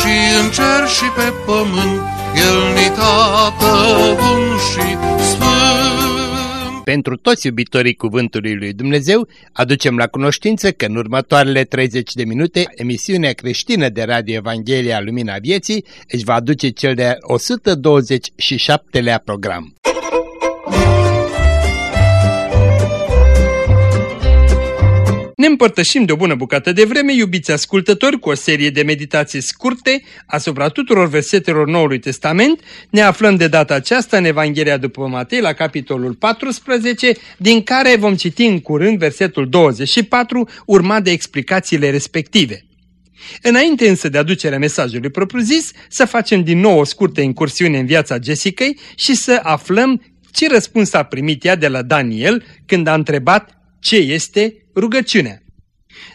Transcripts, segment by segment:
și în cer și pe pământ, El ni tată bun și sfânt. Pentru toți iubitorii Cuvântului Lui Dumnezeu, aducem la cunoștință că în următoarele 30 de minute, emisiunea creștină de Radio Evanghelia Lumina Vieții își va aduce cel de 127-lea program. Ne împărtășim de o bună bucată de vreme, iubiți ascultători, cu o serie de meditații scurte asupra tuturor versetelor Noului Testament. Ne aflăm de data aceasta în Evanghelia după Matei, la capitolul 14, din care vom citi în curând versetul 24, urmat de explicațiile respective. Înainte însă de aducerea mesajului propriu-zis, să facem din nou o scurtă incursiune în viața Jessicăi și să aflăm ce răspuns a primit ea de la Daniel când a întrebat ce este rugăciunea.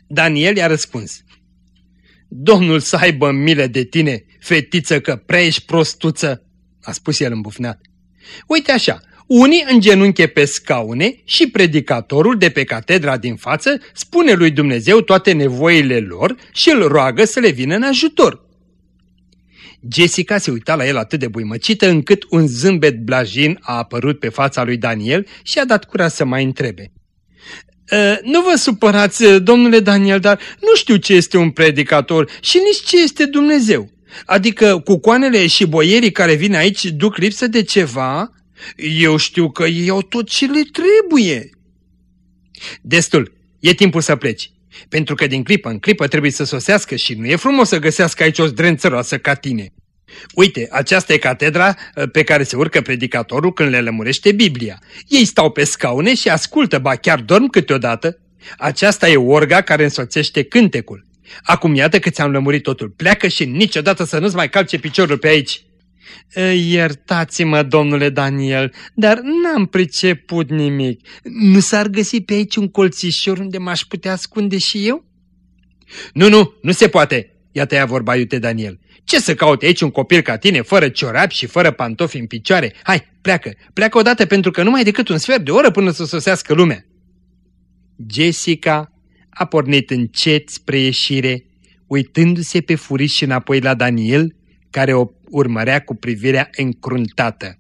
Daniel i-a răspuns, Domnul să aibă milă de tine, fetiță, că prea ești prostuță, a spus el îmbufnat. Uite așa, unii îngenunche pe scaune și predicatorul de pe catedra din față spune lui Dumnezeu toate nevoile lor și îl roagă să le vină în ajutor. Jessica se uita la el atât de buimăcită încât un zâmbet blajin a apărut pe fața lui Daniel și a dat curaj să mai întrebe. Uh, nu vă supărați, domnule Daniel, dar nu știu ce este un predicator și nici ce este Dumnezeu. Adică cucoanele și boierii care vin aici duc lipsă de ceva? Eu știu că ei au tot ce le trebuie. Destul, e timpul să pleci. Pentru că din clipă în clipă trebuie să sosească și nu e frumos să găsească aici o zdrențăroasă ca tine. Uite, aceasta e catedra ă, pe care se urcă predicatorul când le lămurește Biblia. Ei stau pe scaune și ascultă, ba chiar dorm câteodată. Aceasta e orga care însoțește cântecul. Acum iată că ți-am lămurit totul. Pleacă și niciodată să nu-ți mai calce piciorul pe aici. Ă, iertați-mă, domnule Daniel, dar n-am priceput nimic. Nu s-ar găsi pe aici un colțișor unde m-aș putea ascunde și eu? Nu, nu, nu se poate, iată ea vorba iute Daniel. Ce să caute aici un copil ca tine, fără ciorapi și fără pantofi în picioare? Hai, pleacă, pleacă odată pentru că nu mai decât un sfert de oră până să sosească lumea. Jessica a pornit încet spre ieșire, uitându-se pe furiș și înapoi la Daniel, care o urmărea cu privirea încruntată.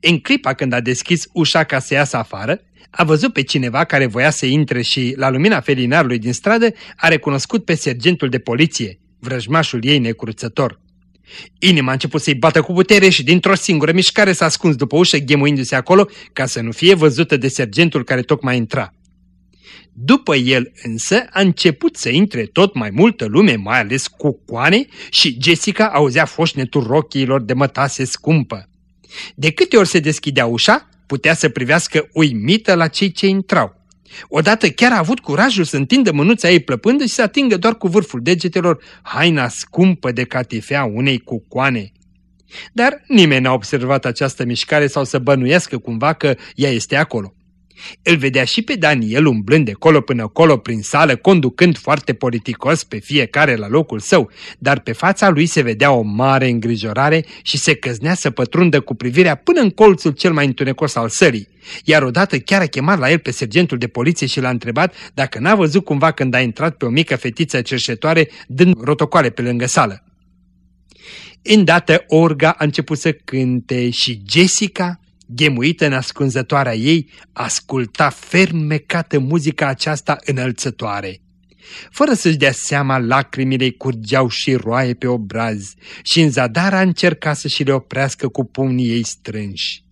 În clipa când a deschis ușa ca să iasă afară, a văzut pe cineva care voia să intre și, la lumina felinarului din stradă, a recunoscut pe sergentul de poliție, vrăjmașul ei necruțător. Inima a început să-i bată cu putere și dintr-o singură mișcare s-a ascuns după ușă, ghemuindu-se acolo, ca să nu fie văzută de sergentul care tocmai intra. După el însă a început să intre tot mai multă lume, mai ales cucoane, și Jessica auzea foșnetul rochiilor de mătase scumpă. De câte ori se deschidea ușa, putea să privească uimită la cei ce intrau. Odată chiar a avut curajul să întindă mânuța ei plăpândă și să atingă doar cu vârful degetelor haina scumpă de catifea unei cucoane. Dar nimeni n-a observat această mișcare sau să bănuiască cumva că ea este acolo. Îl vedea și pe Daniel umblând de colo până colo prin sală, conducând foarte politicos pe fiecare la locul său, dar pe fața lui se vedea o mare îngrijorare și se căznea să pătrundă cu privirea până în colțul cel mai întunecos al sării. Iar odată chiar a chemat la el pe sergentul de poliție și l-a întrebat dacă n-a văzut cumva când a intrat pe o mică fetiță cerșetoare dând rotocoale pe lângă sală. Îndată Orga a început să cânte și Jessica ghemuită în ascunzătoarea ei, asculta fermecată muzica aceasta înălțătoare. Fără să-și dea seama, lacrimile curgeau și roaie pe obraz și în zadar a încercat să și le oprească cu pumnii ei strânși.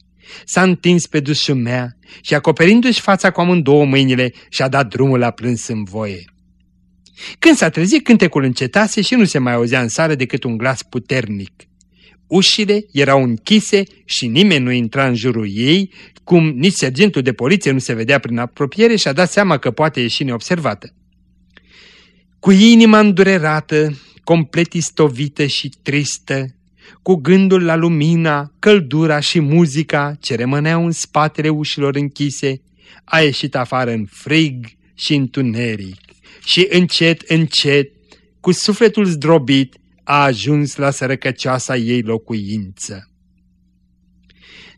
S-a întins pe dușumea și acoperindu-și fața cu amândouă mâinile și-a dat drumul la plâns în voie. Când s-a trezit, cântecul încetase și nu se mai auzea în sară decât un glas puternic. Ușile erau închise și nimeni nu intra în jurul ei, cum nici sergentul de poliție nu se vedea prin apropiere și a dat seama că poate ieși neobservată. Cu inima îndurerată, complet istovită și tristă, cu gândul la lumina, căldura și muzica ce rămâneau în spatele ușilor închise, a ieșit afară în frig și întuneric și încet, încet, cu sufletul zdrobit, a ajuns la sărăcăcioasa ei locuință.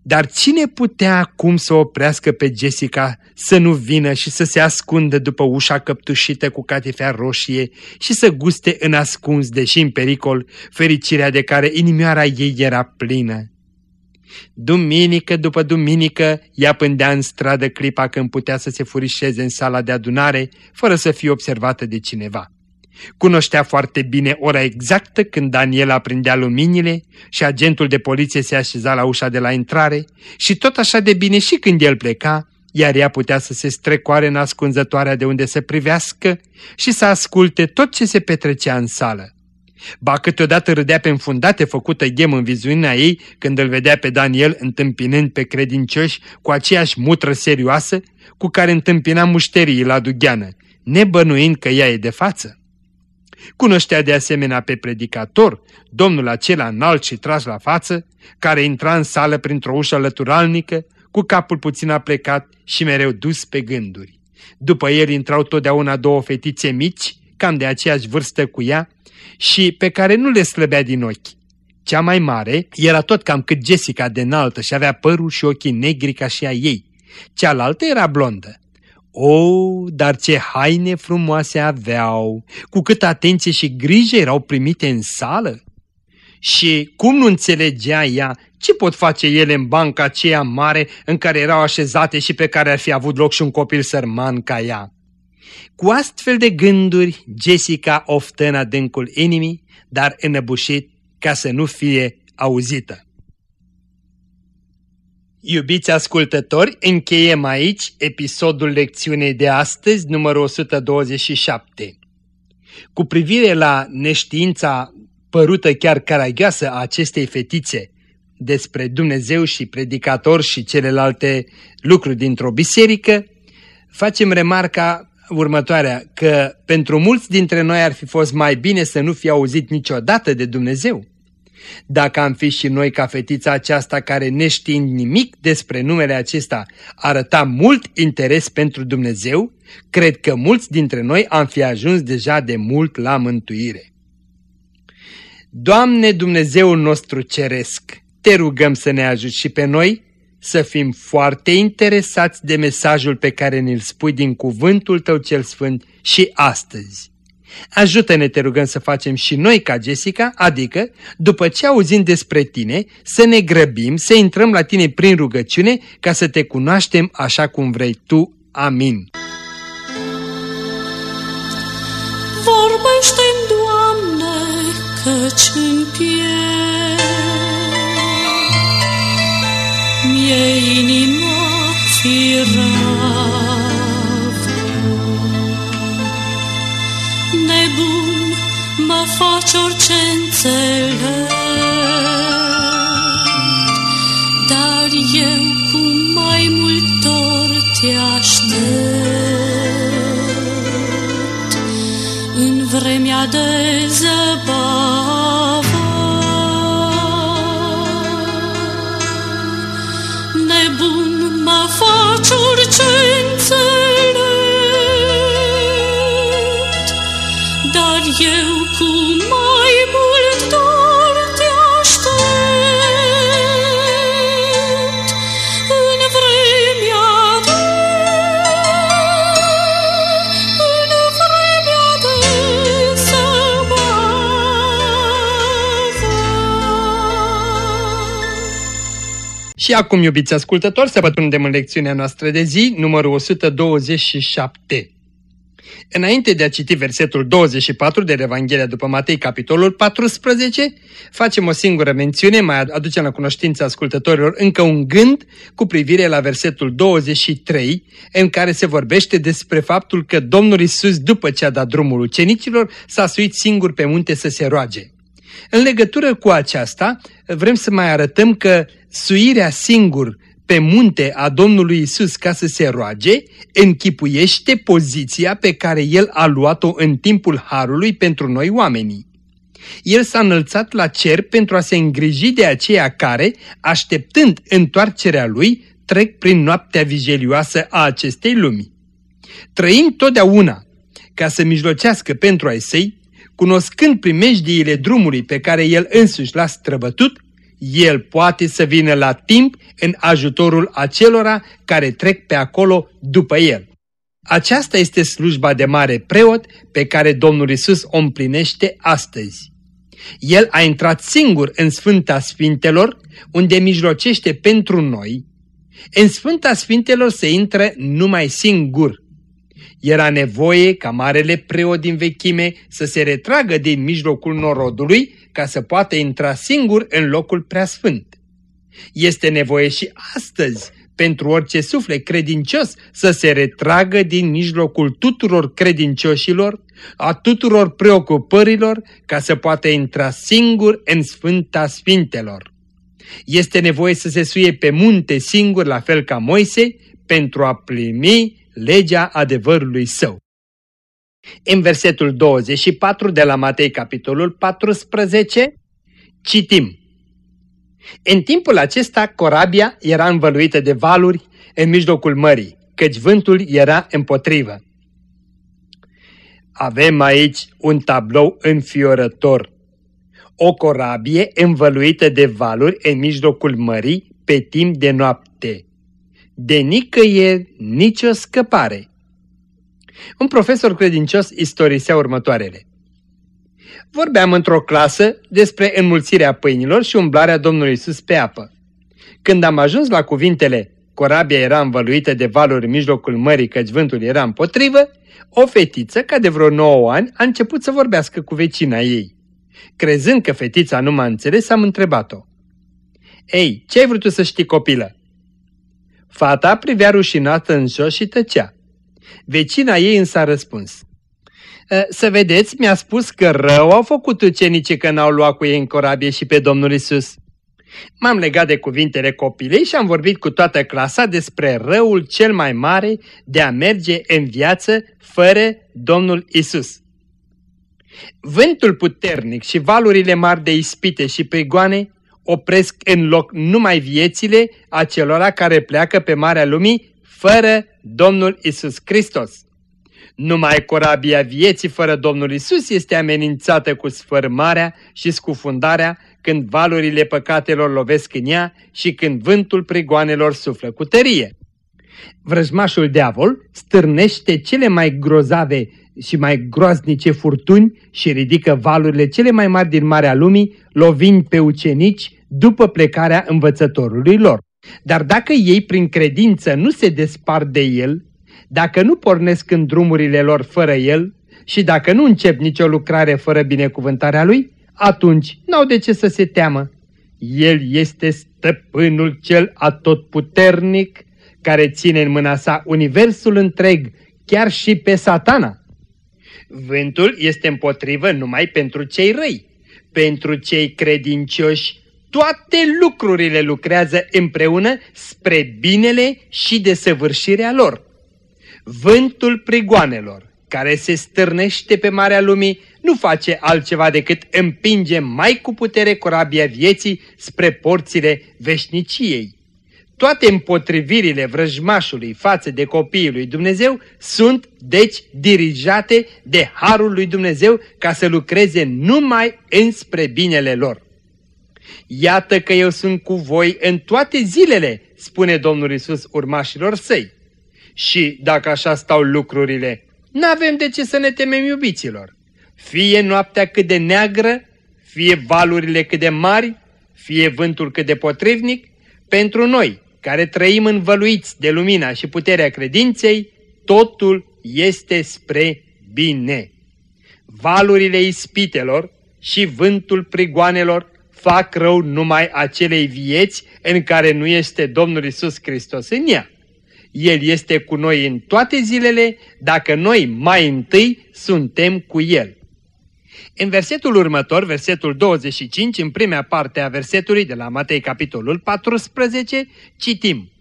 Dar cine putea acum să oprească pe Jessica să nu vină și să se ascundă după ușa căptușită cu catifea roșie și să guste în ascuns, deși în pericol, fericirea de care inimioara ei era plină? Duminică după duminică, ea pândea în stradă clipa când putea să se furișeze în sala de adunare, fără să fie observată de cineva. Cunoștea foarte bine ora exactă când Daniel aprindea luminile și agentul de poliție se așeza la ușa de la intrare și tot așa de bine și când el pleca, iar ea putea să se strecoare în ascunzătoarea de unde să privească și să asculte tot ce se petrecea în sală. Ba câteodată râdea pe înfundate făcută ghem în viziunea ei când îl vedea pe Daniel întâmpinând pe credincioși cu aceeași mutră serioasă cu care întâmpina mușterii la dugheană, nebănuind că ea e de față. Cunoștea de asemenea pe predicator, domnul acela înalt și tras la față, care intra în sală printr-o ușă lăturalnică, cu capul puțin aplecat și mereu dus pe gânduri. După el intrau totdeauna două fetițe mici, cam de aceeași vârstă cu ea, și pe care nu le slăbea din ochi. Cea mai mare era tot cam cât Jessica de înaltă și avea părul și ochii negri ca și a ei. Cealaltă era blondă. O, dar ce haine frumoase aveau, cu cât atenție și grijă erau primite în sală! Și cum nu înțelegea ea ce pot face ele în banca aceea mare în care erau așezate și pe care ar fi avut loc și un copil sărman ca ea? Cu astfel de gânduri, Jessica oftă în adâncul inimii, dar înăbușit ca să nu fie auzită. Iubiți ascultători, încheiem aici episodul lecțiunii de astăzi, numărul 127. Cu privire la neștiința părută chiar caragioasă a acestei fetițe despre Dumnezeu și predicator și celelalte lucruri dintr-o biserică, facem remarca următoarea, că pentru mulți dintre noi ar fi fost mai bine să nu fi auzit niciodată de Dumnezeu. Dacă am fi și noi ca fetița aceasta care neștiind nimic despre numele acesta arăta mult interes pentru Dumnezeu, cred că mulți dintre noi am fi ajuns deja de mult la mântuire. Doamne Dumnezeul nostru ceresc, te rugăm să ne ajuți și pe noi să fim foarte interesați de mesajul pe care ne-l spui din cuvântul Tău cel Sfânt și astăzi. Ajută-ne, te rugăm, să facem și noi ca Jessica, adică, după ce auzim despre tine, să ne grăbim, să intrăm la tine prin rugăciune, ca să te cunoaștem așa cum vrei tu. Amin. Vorbește-mi, Doamne, căci în mie inima firavă. Faci orice înțeleg, dar eu cu mai mult dor te aștept în vremea de zăbavă. Și acum, iubiți ascultători, să pătrundem în lecțiunea noastră de zi, numărul 127. Înainte de a citi versetul 24 de Evanghelia după Matei, capitolul 14, facem o singură mențiune, mai aducem la cunoștință ascultătorilor încă un gând cu privire la versetul 23, în care se vorbește despre faptul că Domnul Isus, după ce a dat drumul ucenicilor, s-a suit singur pe munte să se roage. În legătură cu aceasta, vrem să mai arătăm că suirea singur pe munte a Domnului Isus ca să se roage, închipuiește poziția pe care El a luat-o în timpul Harului pentru noi oamenii. El s-a înălțat la cer pentru a se îngriji de aceia care, așteptând întoarcerea lui, trec prin noaptea vigelioasă a acestei lumi. Trăim totdeauna ca să mijlocească pentru ai săi, cunoscând primejdiile drumului pe care el însuși l-a străbătut, el poate să vină la timp în ajutorul acelora care trec pe acolo după el. Aceasta este slujba de mare preot pe care Domnul Isus o împlinește astăzi. El a intrat singur în Sfânta Sfintelor, unde mijlocește pentru noi. În Sfânta Sfintelor se intră numai singur. Era nevoie ca marele preot din vechime să se retragă din mijlocul norodului ca să poată intra singur în locul preasfânt. Este nevoie și astăzi pentru orice suflet credincios să se retragă din mijlocul tuturor credincioșilor, a tuturor preocupărilor, ca să poată intra singur în Sfânta Sfintelor. Este nevoie să se suie pe munte singur, la fel ca Moise, pentru a primi legea adevărului său. În versetul 24 de la Matei, capitolul 14, citim în timpul acesta, corabia era învăluită de valuri în mijlocul mării, căci vântul era împotrivă. Avem aici un tablou înfiorător. O corabie învăluită de valuri în mijlocul mării pe timp de noapte. De nicăieri nicio scăpare. Un profesor credincios istorisea următoarele. Vorbeam într-o clasă despre înmulțirea pâinilor și umblarea Domnului Isus pe apă. Când am ajuns la cuvintele corabia era învăluită de valuri în mijlocul mării căci vântul era împotrivă, o fetiță, ca de vreo 9 ani, a început să vorbească cu vecina ei. Crezând că fetița nu m-a înțeles, am întrebat-o. Ei, ce ai vrut să știi, copilă? Fata privea rușinată în jos și tăcea. Vecina ei însă a răspuns. Să vedeți, mi-a spus că rău au făcut ucenicii că n-au luat cu ei în corabie și pe Domnul Isus. M-am legat de cuvintele copilei și am vorbit cu toată clasa despre răul cel mai mare de a merge în viață fără Domnul Isus. Vântul puternic și valurile mari de ispite și prigoane opresc în loc numai viețile acelora care pleacă pe Marea Lumii fără Domnul Isus Hristos. Numai corabia vieții fără Domnul Isus este amenințată cu sfărmarea și scufundarea când valurile păcatelor lovesc în ea și când vântul prigoanelor suflă cu tărie. Vrăjmașul diavol stârnește cele mai grozave și mai groaznice furtuni și ridică valurile cele mai mari din Marea Lumii, lovind pe ucenici după plecarea învățătorului lor. Dar dacă ei prin credință nu se despart de el, dacă nu pornesc în drumurile lor fără El și dacă nu încep nicio lucrare fără binecuvântarea Lui, atunci n-au de ce să se teamă. El este stăpânul cel atotputernic care ține în mâna sa universul întreg, chiar și pe satana. Vântul este împotrivă numai pentru cei răi. Pentru cei credincioși, toate lucrurile lucrează împreună spre binele și desăvârșirea lor. Vântul prigoanelor, care se stârnește pe Marea Lumii, nu face altceva decât împinge mai cu putere corabia vieții spre porțile veșniciei. Toate împotrivirile vrăjmașului față de copiii lui Dumnezeu sunt, deci, dirijate de Harul lui Dumnezeu ca să lucreze numai înspre binele lor. Iată că eu sunt cu voi în toate zilele, spune Domnul Isus urmașilor săi. Și dacă așa stau lucrurile, n-avem de ce să ne temem iubiților. Fie noaptea cât de neagră, fie valurile cât de mari, fie vântul cât de potrivnic, pentru noi, care trăim învăluiți de lumina și puterea credinței, totul este spre bine. Valurile ispitelor și vântul prigoanelor fac rău numai acelei vieți în care nu este Domnul Isus Hristos în ea. El este cu noi în toate zilele, dacă noi mai întâi suntem cu El. În versetul următor, versetul 25, în prima parte a versetului de la Matei capitolul 14, citim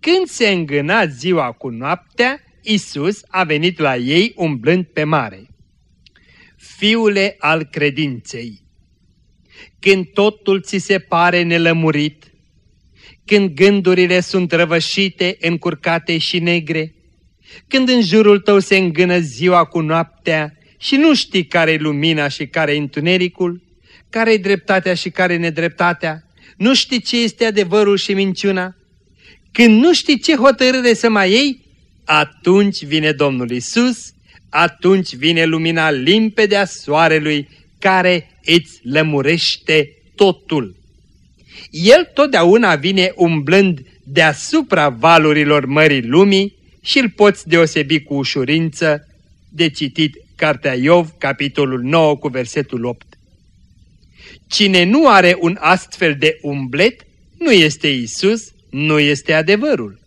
Când se îngâna ziua cu noaptea, Isus a venit la ei umblând pe mare. fiule al credinței. Când totul ți se pare nelămurit, când gândurile sunt răvășite, încurcate și negre, când în jurul tău se îngână ziua cu noaptea și nu știi care-i lumina și care-i întunericul, care-i dreptatea și care-i nedreptatea, nu știi ce este adevărul și minciuna, când nu știi ce hotărâre să mai iei, atunci vine Domnul Isus, atunci vine lumina limpede a soarelui care îți lămurește totul. El totdeauna vine umblând deasupra valurilor mării lumii și îl poți deosebi cu ușurință de citit Cartea Iov, capitolul 9 cu versetul 8. Cine nu are un astfel de umblet, nu este Isus, nu este adevărul.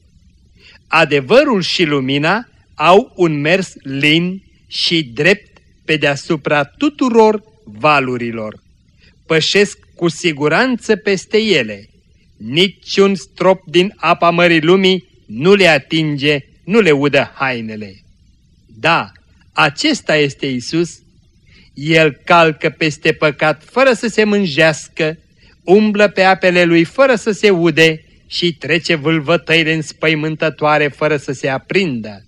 Adevărul și lumina au un mers lin și drept pe deasupra tuturor valurilor. Pășesc cu siguranță peste ele. Niciun strop din apa mării lumii nu le atinge, nu le udă hainele. Da, acesta este Isus. El calcă peste păcat fără să se mânjească, umblă pe apele lui fără să se ude și trece vâlvătăile înspăimântătoare fără să se aprindă.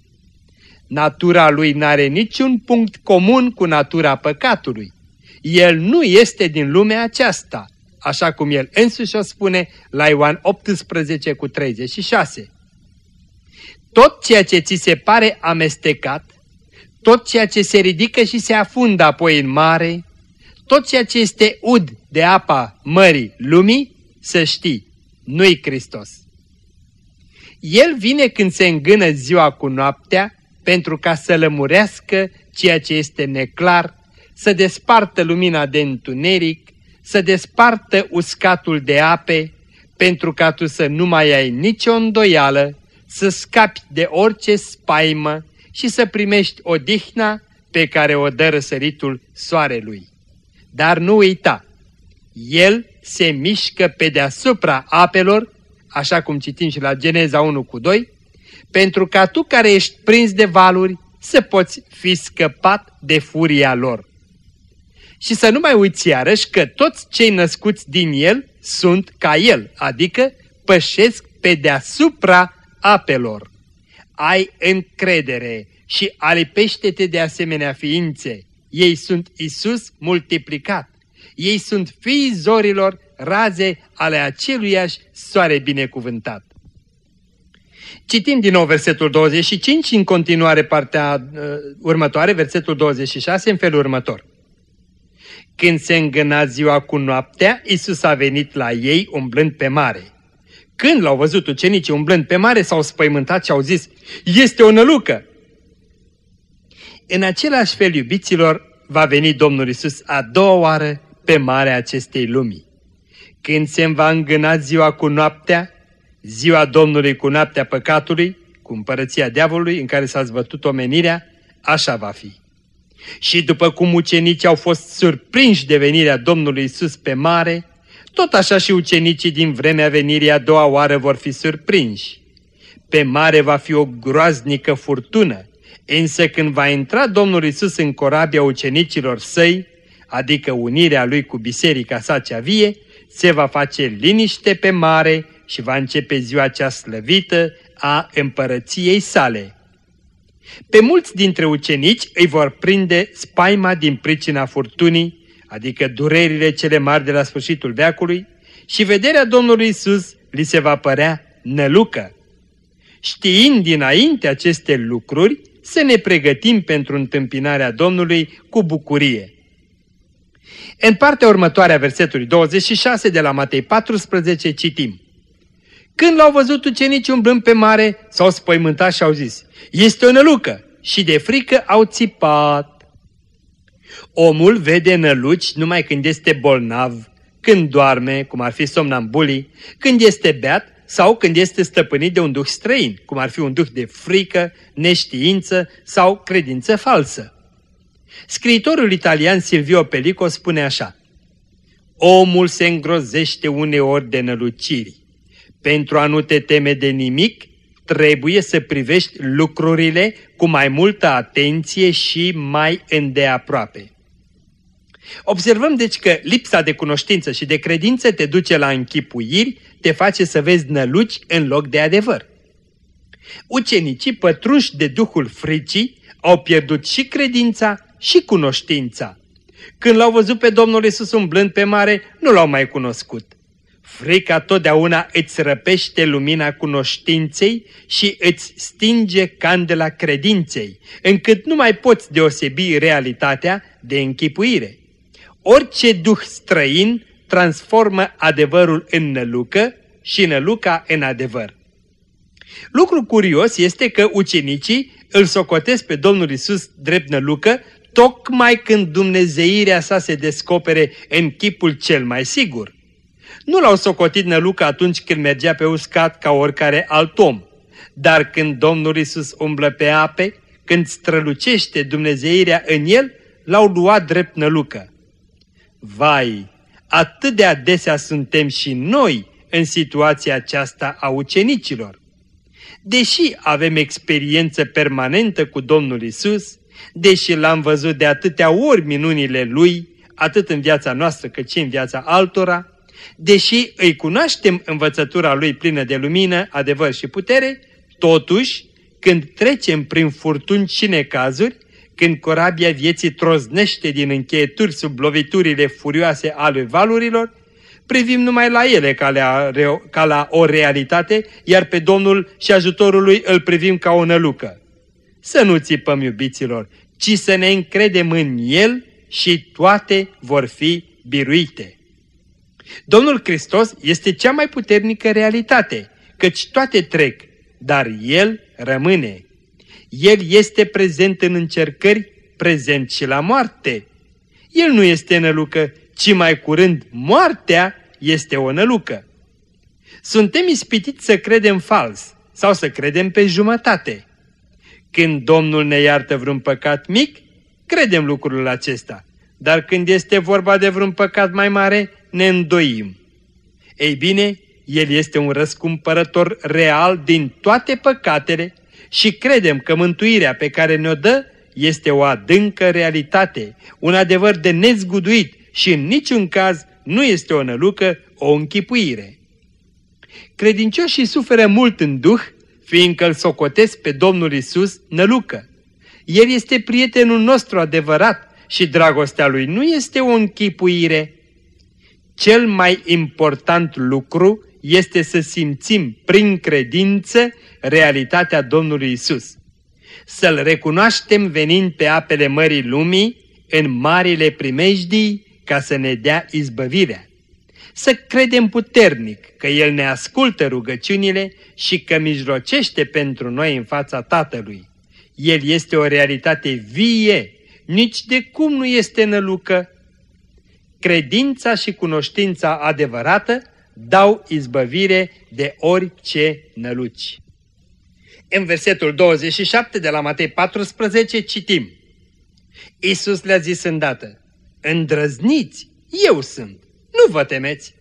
Natura lui n-are niciun punct comun cu natura păcatului. El nu este din lumea aceasta, așa cum el însuși o spune la Ioan 18 cu 36. Tot ceea ce ți se pare amestecat, tot ceea ce se ridică și se afundă apoi în mare, tot ceea ce este ud de apa mării lumii, să știi, nu-i Hristos. El vine când se îngână ziua cu noaptea pentru ca să lămurească ceea ce este neclar, să despartă lumina de întuneric, să despartă uscatul de ape, pentru ca tu să nu mai ai nicio îndoială, să scapi de orice spaimă și să primești odihna pe care o dă răsăritul soarelui. Dar nu uita, el se mișcă pe deasupra apelor, așa cum citim și la Geneza 1 cu 2, pentru ca tu care ești prins de valuri să poți fi scăpat de furia lor. Și să nu mai uiți iarăși că toți cei născuți din el sunt ca el, adică pășesc pe deasupra apelor. Ai încredere și alipește-te de asemenea ființe. Ei sunt Isus multiplicat. Ei sunt fiii zorilor, raze ale aceluiași soare binecuvântat. Citim din nou versetul 25 și în continuare partea uh, următoare, versetul 26, în felul următor. Când se îngâna ziua cu noaptea, Isus a venit la ei umblând pe mare. Când l-au văzut ucenicii umblând pe mare, s-au spăimântat și au zis, este o nălucă! În același fel, iubiților, va veni Domnul Isus a doua oară pe marea acestei lumii. Când se va îngâna ziua cu noaptea, ziua Domnului cu noaptea păcatului, cu împărăția diavolului în care s-a zbătut omenirea, așa va fi. Și după cum ucenicii au fost surprinși de venirea Domnului Isus pe mare, tot așa și ucenicii din vremea venirii a doua oară vor fi surprinși. Pe mare va fi o groaznică furtună, însă când va intra Domnul Isus în corabia ucenicilor săi, adică unirea lui cu biserica sa cea vie, se va face liniște pe mare și va începe ziua cea slăvită a împărăției sale. Pe mulți dintre ucenici îi vor prinde spaima din pricina furtunii, adică durerile cele mari de la sfârșitul veacului, și vederea Domnului Isus li se va părea nălucă. Știind dinainte aceste lucruri, să ne pregătim pentru întâmpinarea Domnului cu bucurie. În partea următoare a versetului 26 de la Matei 14 citim. Când l-au văzut ucenicii umblând pe mare, s-au spăimântat și au zis, este o nălucă și de frică au țipat. Omul vede năluci numai când este bolnav, când doarme, cum ar fi somnambulii, când este beat sau când este stăpânit de un duh străin, cum ar fi un duh de frică, neștiință sau credință falsă. Scriitorul italian Silvio Pellico spune așa, Omul se îngrozește uneori de năluciri. Pentru a nu te teme de nimic, trebuie să privești lucrurile cu mai multă atenție și mai îndeaproape. Observăm deci că lipsa de cunoștință și de credință te duce la închipuiri, te face să vezi năluci în loc de adevăr. Ucenicii, pătrunși de duhul fricii, au pierdut și credința și cunoștința. Când l-au văzut pe Domnul Isus umblând pe mare, nu l-au mai cunoscut. Frica totdeauna îți răpește lumina cunoștinței și îți stinge candela credinței, încât nu mai poți deosebi realitatea de închipuire. Orice duh străin transformă adevărul în nălucă și năluca în adevăr. Lucru curios este că ucenicii îl socotesc pe Domnul Isus drept nălucă tocmai când dumnezeirea sa se descopere în chipul cel mai sigur. Nu l-au socotit nălucă atunci când mergea pe uscat ca oricare alt om, dar când Domnul Isus umblă pe ape, când strălucește dumnezeirea în el, l-au luat drept nălucă. Vai, atât de adesea suntem și noi în situația aceasta a ucenicilor. Deși avem experiență permanentă cu Domnul Isus, deși l-am văzut de atâtea ori minunile Lui, atât în viața noastră cât și în viața altora, deși îi cunoaștem învățătura Lui plină de lumină, adevăr și putere, totuși, când trecem prin furtuni și necazuri, când corabia vieții troznește din încheieturi sub loviturile furioase ale valurilor, privim numai la ele ca la, ca la o realitate, iar pe Domnul și ajutorul lui îl privim ca o nălucă. Să nu țipăm, iubiților, ci să ne încredem în El și toate vor fi biruite. Domnul Hristos este cea mai puternică realitate, căci toate trec, dar El rămâne. El este prezent în încercări, prezent și la moarte. El nu este nălucă, ci mai curând moartea este o nălucă. Suntem ispitiți să credem fals sau să credem pe jumătate. Când Domnul ne iartă vreun păcat mic, credem lucrul acesta, dar când este vorba de vreun păcat mai mare, ne îndoim. Ei bine, El este un răscumpărător real din toate păcatele și credem că mântuirea pe care ne-o dă este o adâncă realitate, un adevăr de nezguduit și în niciun caz nu este o nălucă, o închipuire. Credincioșii suferă mult în duh, fiindcă îl socotesc pe Domnul Isus nălucă. El este prietenul nostru adevărat și dragostea lui nu este o închipuire. Cel mai important lucru este să simțim prin credință realitatea Domnului Isus. Să-L recunoaștem venind pe apele mării lumii, în marile primejdii, ca să ne dea izbăvirea. Să credem puternic că El ne ascultă rugăciunile și că mijlocește pentru noi în fața Tatălui. El este o realitate vie, nici de cum nu este nălucă. Credința și cunoștința adevărată dau izbăvire de orice năluci. În versetul 27 de la Matei 14 citim Iisus le-a zis îndată, Îndrăzniți, eu sunt, nu vă temeți.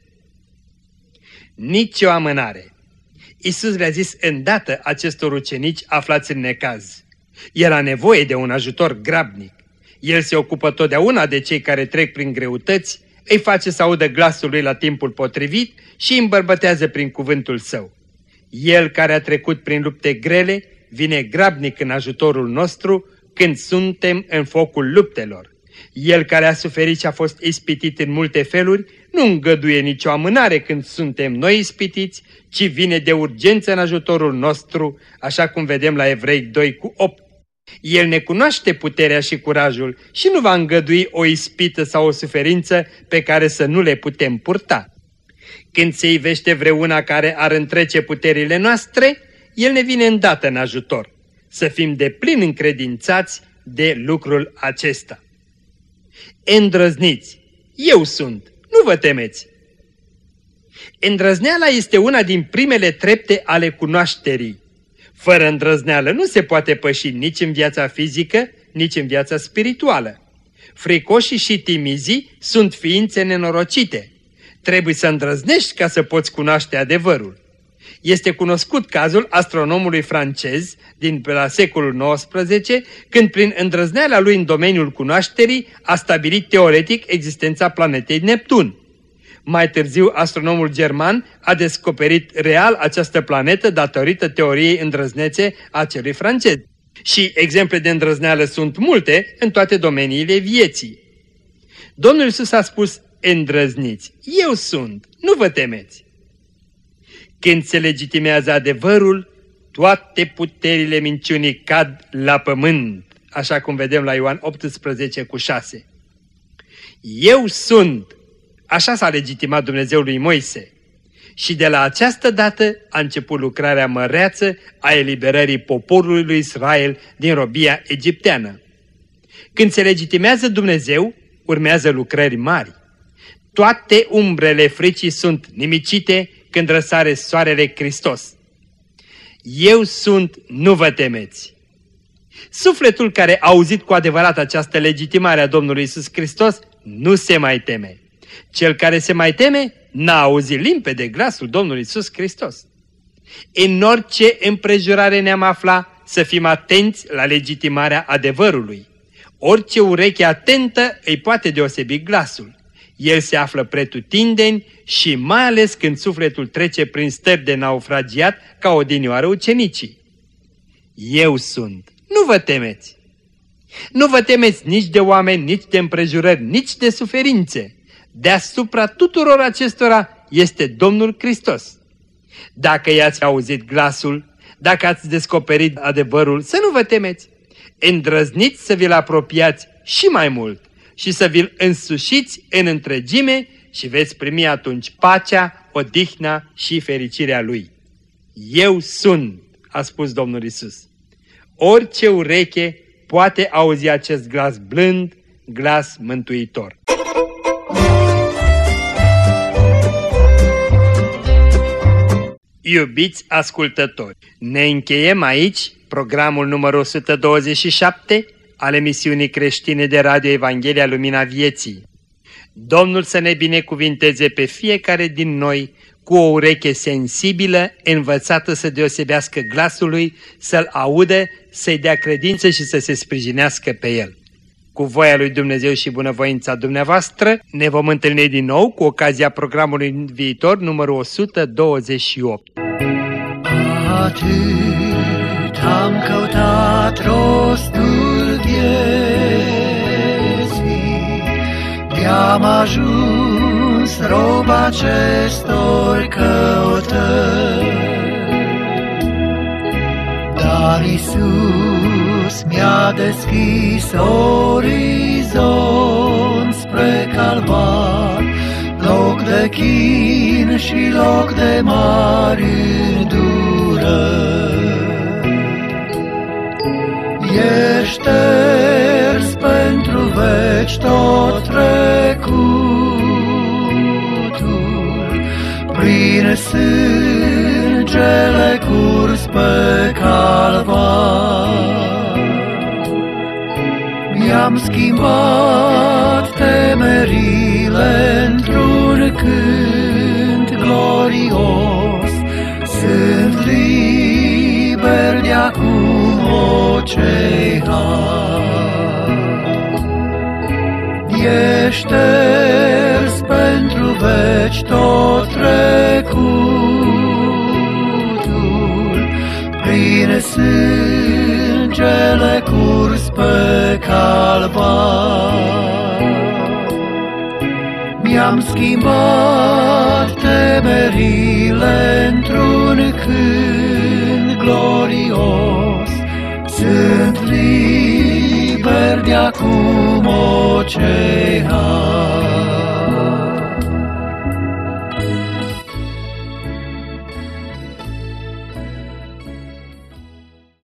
Nici o amânare. Iisus le-a zis îndată acestor ucenici aflați în necaz. Era nevoie de un ajutor grabnic. El se ocupă totdeauna de cei care trec prin greutăți, îi face să audă glasul lui la timpul potrivit și îi îmbărbătează prin cuvântul său. El care a trecut prin lupte grele, vine grabnic în ajutorul nostru când suntem în focul luptelor. El care a suferit și a fost ispitit în multe feluri, nu îngăduie nicio amânare când suntem noi ispitiți, ci vine de urgență în ajutorul nostru, așa cum vedem la Evrei 2 cu 8. El ne cunoaște puterea și curajul și nu va îngădui o ispită sau o suferință pe care să nu le putem purta. Când se ivește vreuna care ar întrece puterile noastre, El ne vine îndată în ajutor. Să fim de plin încredințați de lucrul acesta. Îndrăzniți! Eu sunt! Nu vă temeți! Îndrăzneala este una din primele trepte ale cunoașterii. Fără îndrăzneală nu se poate păși nici în viața fizică, nici în viața spirituală. Fricoșii și timizii sunt ființe nenorocite. Trebuie să îndrăznești ca să poți cunoaște adevărul. Este cunoscut cazul astronomului francez din la secolul XIX, când prin îndrăzneala lui în domeniul cunoașterii a stabilit teoretic existența planetei Neptun. Mai târziu, astronomul german a descoperit real această planetă datorită teoriei îndrăznețe a celui francez. Și exemple de îndrăzneală sunt multe în toate domeniile vieții. Domnul Iisus a spus, îndrăzniți, eu sunt, nu vă temeți. Când se legitimează adevărul, toate puterile minciunii cad la pământ, așa cum vedem la Ioan 18 cu 6. Eu sunt, așa s-a legitimat Dumnezeu lui Moise. Și de la această dată a început lucrarea măreață a eliberării poporului lui Israel din robia egipteană. Când se legitimează Dumnezeu, urmează lucrări mari. Toate umbrele fricii sunt nimicite când răsare soarele Hristos. Eu sunt, nu vă temeți. Sufletul care a auzit cu adevărat această legitimare a Domnului Isus Hristos nu se mai teme. Cel care se mai teme n-a auzit limpede glasul Domnului Isus Hristos. În orice împrejurare ne-am afla, să fim atenți la legitimarea adevărului. Orice ureche atentă îi poate deosebi glasul. El se află pretutindeni și mai ales când sufletul trece prin stări de naufragiat ca odinioară ucenicii. Eu sunt. Nu vă temeți. Nu vă temeți nici de oameni, nici de împrejurări, nici de suferințe. Deasupra tuturor acestora este Domnul Hristos. Dacă i-ați auzit glasul, dacă ați descoperit adevărul, să nu vă temeți. Îndrăzniți să vi-l apropiați și mai mult și să vi-l însușiți în întregime și veți primi atunci pacea, odihna și fericirea Lui. Eu sunt, a spus Domnul Isus. Orice ureche poate auzi acest glas blând, glas mântuitor. Iubiți ascultători, ne încheiem aici programul numărul 127 al emisiunii creștine de Radio Evanghelia Lumina Vieții. Domnul să ne binecuvinteze pe fiecare din noi cu o ureche sensibilă, învățată să deosebească glasului, să-l audă, să-i dea credință și să se sprijinească pe el. Cu voia lui Dumnezeu și bunăvoința dumneavoastră, ne vom întâlni din nou cu ocazia programului viitor numărul 128. Atât am căutat rostul vieții, de-am ajuns rob acestor căutări. Dar Iisus mi-a deschis orizont spre calvar, loc de chin și loc de mari Ești șters pentru veci tot trecutul, prin sângele curs pe calvar. Mi-am schimbat temerile într-un cânt glorios, sunt liber de acum orice Ești pentru veci tot trecutul, prin sângele curs pe calvar. Mi-am schimbat temerile într-un cânt glorios, sunt liber de acum, o ce har.